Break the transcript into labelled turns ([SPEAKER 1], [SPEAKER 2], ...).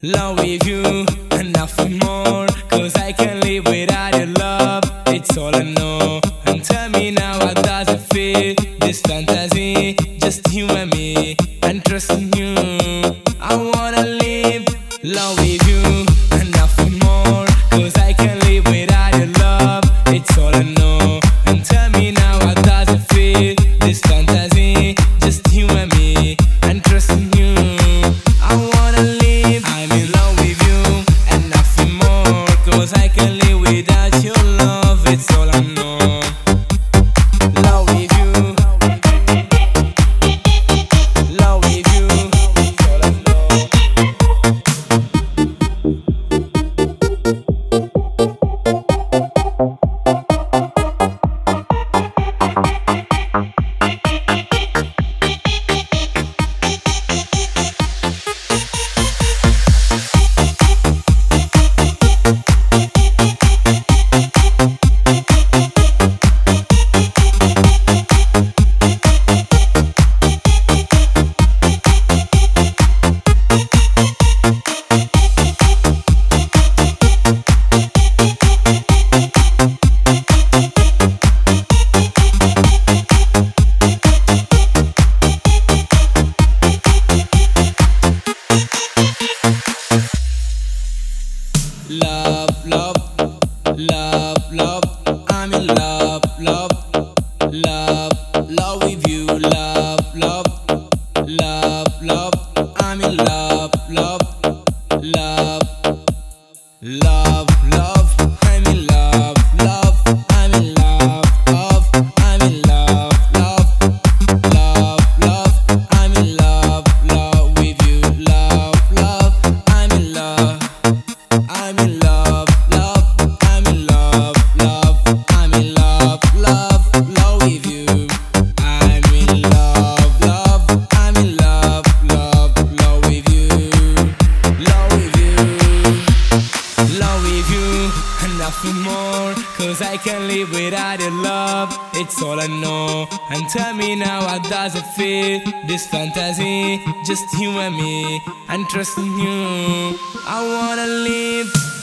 [SPEAKER 1] Love with you and nothing more. Cause I can't live without your love. It's all I know. And tell me now, how does it feel? This fantasy, just you and me. And trust in you. I wanna live. Love Love, love, love, love. I'm in love, love, love, love with you. Love, love, love, love. I'm in love, love, love, love, love. Nothing more. Cause I can't live without your love, it's all I know. And tell me now, how does it feel? This fantasy, just you and me, and trust in you. I wanna live